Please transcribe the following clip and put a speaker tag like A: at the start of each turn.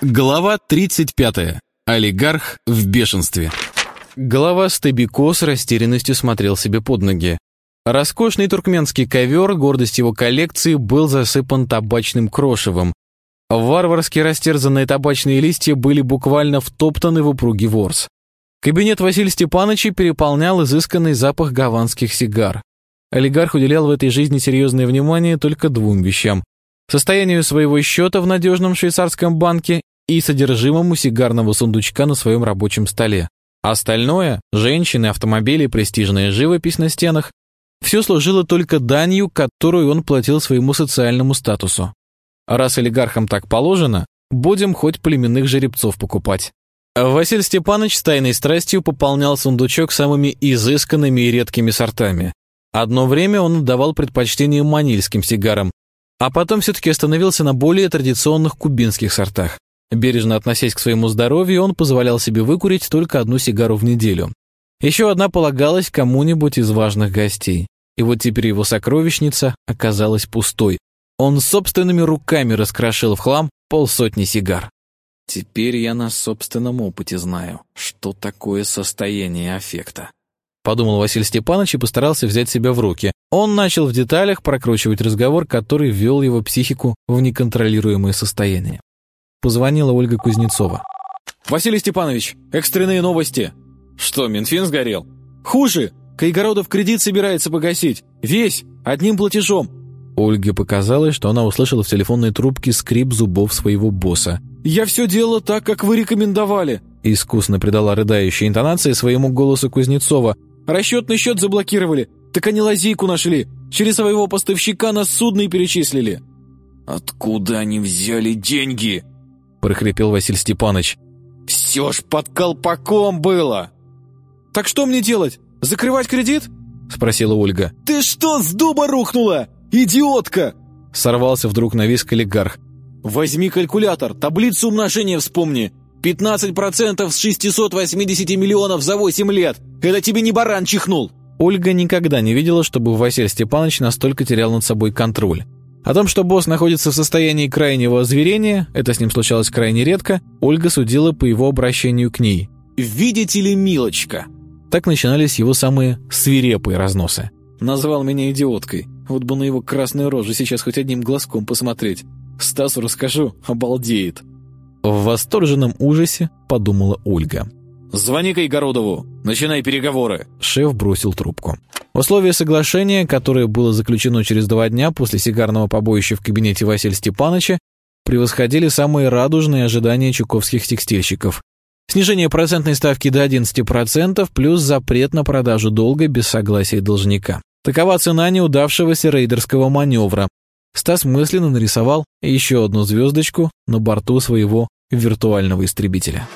A: Глава 35. Олигарх в бешенстве.
B: Глава Стебико с растерянностью смотрел себе под ноги. Роскошный туркменский ковер, гордость его коллекции, был засыпан табачным крошевом. Варварски растерзанные табачные листья были буквально втоптаны в упругий ворс. Кабинет Василия Степановича переполнял изысканный запах гаванских сигар. Олигарх уделял в этой жизни серьезное внимание только двум вещам состоянию своего счета в надежном швейцарском банке и содержимому сигарного сундучка на своем рабочем столе. Остальное – женщины, автомобили, престижная живопись на стенах – все служило только данью, которую он платил своему социальному статусу. Раз олигархам так положено, будем хоть племенных жеребцов покупать. Василий Степанович с тайной страстью пополнял сундучок самыми изысканными и редкими сортами. Одно время он отдавал предпочтение манильским сигарам, а потом все-таки остановился на более традиционных кубинских сортах. Бережно относясь к своему здоровью, он позволял себе выкурить только одну сигару в неделю. Еще одна полагалась кому-нибудь из важных гостей. И вот теперь его сокровищница оказалась пустой. Он собственными руками раскрошил в хлам полсотни сигар. Теперь я на собственном опыте знаю, что такое состояние аффекта подумал Василий Степанович и постарался взять себя в руки. Он начал в деталях прокручивать разговор, который ввел его психику в неконтролируемое состояние. Позвонила Ольга Кузнецова. «Василий Степанович, экстренные новости!» «Что, Минфин сгорел?» «Хуже! Кайгородов кредит собирается погасить. Весь, одним платежом!» Ольге показалось, что она услышала в телефонной трубке скрип зубов своего босса. «Я все делала так, как вы рекомендовали!» Искусно придала рыдающей интонации своему голосу Кузнецова, Расчетный счет заблокировали. Так они лазейку нашли. Через своего поставщика нас судно перечислили».
C: «Откуда они взяли деньги?»
B: – прохрипел Василий Степанович.
C: «Все ж под колпаком было!»
B: «Так что мне делать? Закрывать кредит?» – спросила Ольга.
C: «Ты что, с дуба рухнула? Идиотка!»
B: Сорвался вдруг на виск олигарх.
C: «Возьми калькулятор, таблицу умножения вспомни. 15% с 680 миллионов за 8 лет! Это тебе не баран чихнул!»
B: Ольга никогда не видела, чтобы Василий Степанович настолько терял над собой контроль. О том, что босс находится в состоянии крайнего озверения, это с ним случалось крайне редко, Ольга судила по его обращению к ней.
C: «Видите ли, милочка?»
B: Так начинались его самые свирепые разносы.
C: «Назвал меня идиоткой. Вот бы на его красную рожу сейчас хоть одним глазком посмотреть. Стасу расскажу, обалдеет».
B: В восторженном ужасе подумала Ольга.
C: «Звони Кайгородову, начинай переговоры!»
B: Шеф бросил трубку. Условия соглашения, которое было заключено через два дня после сигарного побоища в кабинете Василия Степановича, превосходили самые радужные ожидания чуковских текстильщиков. Снижение процентной ставки до 11% плюс запрет на продажу долга без согласия должника. Такова цена неудавшегося рейдерского маневра, Стас мысленно нарисовал еще одну звездочку на борту своего виртуального истребителя.